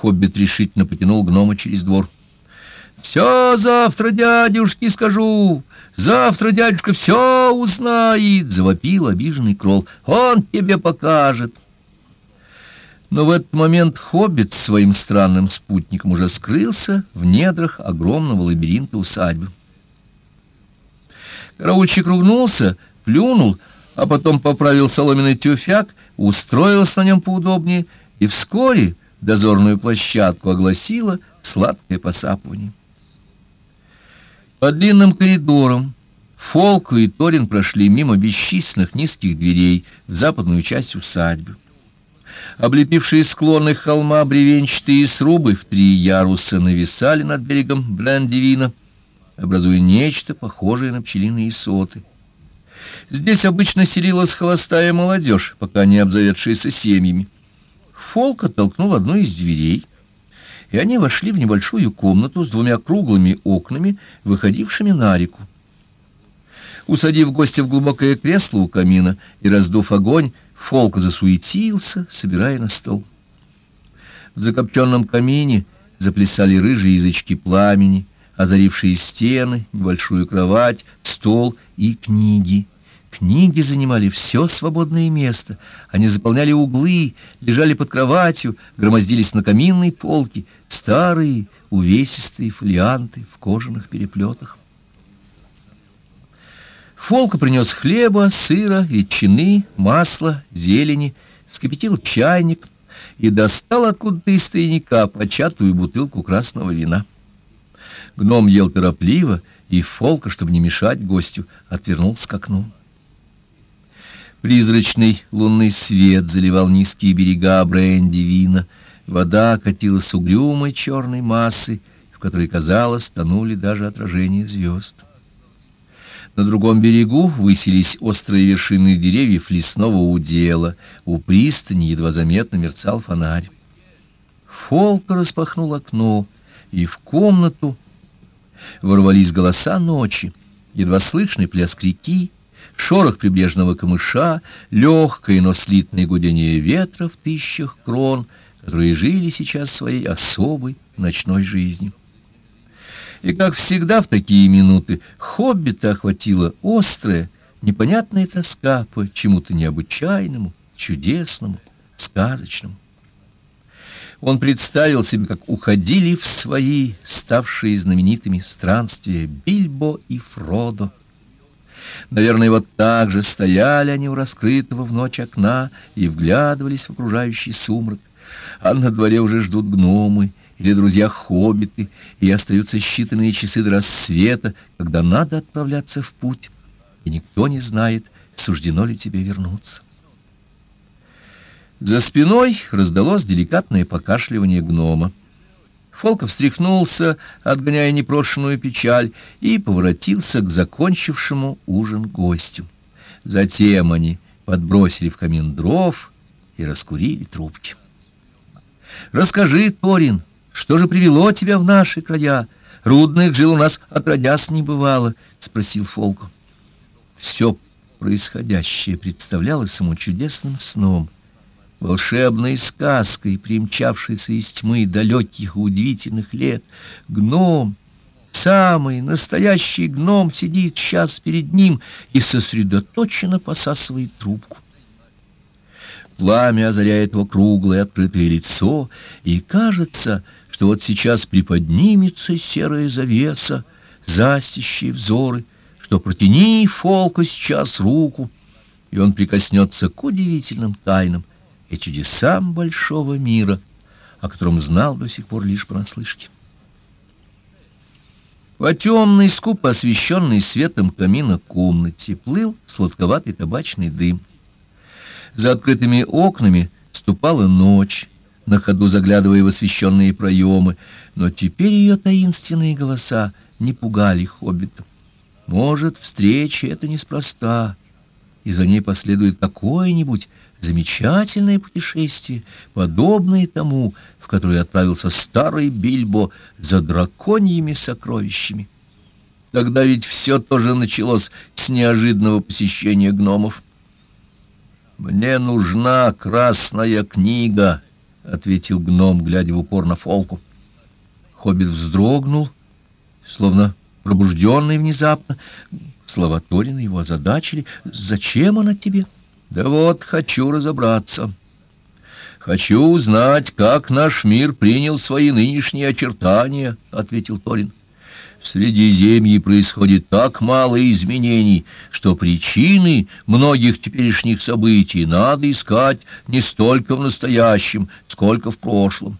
Хоббит решительно потянул гнома через двор. «Все завтра дядюшке скажу! Завтра дядюшка все узнает!» — завопил обиженный кролл. «Он тебе покажет!» Но в этот момент хоббит своим странным спутником уже скрылся в недрах огромного лабиринта усадьбы. Караульщик ругнулся, плюнул, а потом поправил соломенный тюфяк, устроился на нем поудобнее, и вскоре дозорную площадку огласило сладкое посапывание. По длинным коридорам Фолку и Торин прошли мимо бесчисленных низких дверей в западную часть усадьбы. Облепившие склоны холма бревенчатые срубы в три яруса нависали над берегом Блендивина, образуя нечто похожее на пчелиные соты. Здесь обычно селилась холостая молодежь, пока не обзаведшаяся семьями. Фолк оттолкнул одну из дверей, и они вошли в небольшую комнату с двумя круглыми окнами, выходившими на реку. Усадив гостя в глубокое кресло у камина и раздув огонь, Фолк засуетился, собирая на стол. В закопченном камине заплясали рыжие язычки пламени, озарившие стены, небольшую кровать, стол и книги. Книги занимали все свободное место. Они заполняли углы, лежали под кроватью, громоздились на каминной полке. Старые, увесистые фолианты в кожаных переплетах. Фолка принес хлеба, сыра, ветчины, масла, зелени, вскипятил чайник и достал откуда-то из тайника початую бутылку красного вина. Гном ел торопливо, и Фолка, чтобы не мешать гостю, отвернулся к окну. Призрачный лунный свет заливал низкие берега Бренди-Вина. Вода катилась угрюмой черной массой, в которой, казалось, тонули даже отражения звезд. На другом берегу высились острые вершины деревьев лесного удела. У пристани едва заметно мерцал фонарь. Фолка распахнул окно, и в комнату ворвались голоса ночи, едва слышный плеск реки, шорох прибрежного камыша, легкое, но слитное гудение ветра в тысячах крон, которые жили сейчас своей особой ночной жизнью. И, как всегда в такие минуты, хоббита охватила острая, непонятная тоска по чему-то необычайному, чудесному, сказочному. Он представил себе, как уходили в свои, ставшие знаменитыми странствия, Бильбо и Фродо. Наверное, вот так же стояли они у раскрытого в ночь окна и вглядывались в окружающий сумрак, а на дворе уже ждут гномы, или друзья-хоббиты, и остаются считанные часы до рассвета, когда надо отправляться в путь, и никто не знает, суждено ли тебе вернуться. За спиной раздалось деликатное покашливание гнома. Фолков встряхнулся, отгоняя непрошенную печаль, и поворотился к закончившему ужин гостю. Затем они подбросили в камин дров и раскурили трубки. «Расскажи, Торин, что же привело тебя в наши края? Рудных жил у нас отродясь не бывало, — спросил Фолку. Все происходящее представлялось ему чудесным сном, волшебной сказкой, примчавшейся из тьмы далеких и удивительных лет. Гном, самый настоящий гном, сидит сейчас перед ним и сосредоточенно посасывает трубку. Пламя озаряет его круглое открытое лицо, и кажется, что вот сейчас приподнимется серая завеса, застящие взоры, что протяни Фолка сейчас руку, и он прикоснется к удивительным тайнам и чудесам большого мира, о котором знал до сих пор лишь понаслышке. Во темной, скупо освещенной светом камина комнате плыл сладковатый табачный дым. За открытыми окнами ступала ночь, на ходу заглядывая в освещенные проемы, но теперь ее таинственные голоса не пугали хоббита. Может, встреча это неспроста, и за ней последует какое-нибудь замечательное путешествие, подобное тому, в которое отправился старый Бильбо за драконьими сокровищами. Тогда ведь все тоже началось с неожиданного посещения гномов. «Мне нужна красная книга», ответил гном, глядя в упор на Фолку. Хоббит вздрогнул, словно пробужденный внезапно. Слова Торина его озадачили. «Зачем она тебе?» «Да вот, хочу разобраться. Хочу узнать, как наш мир принял свои нынешние очертания», — ответил Торин. В Средиземье происходит так мало изменений, что причины многих теперешних событий надо искать не столько в настоящем, сколько в прошлом.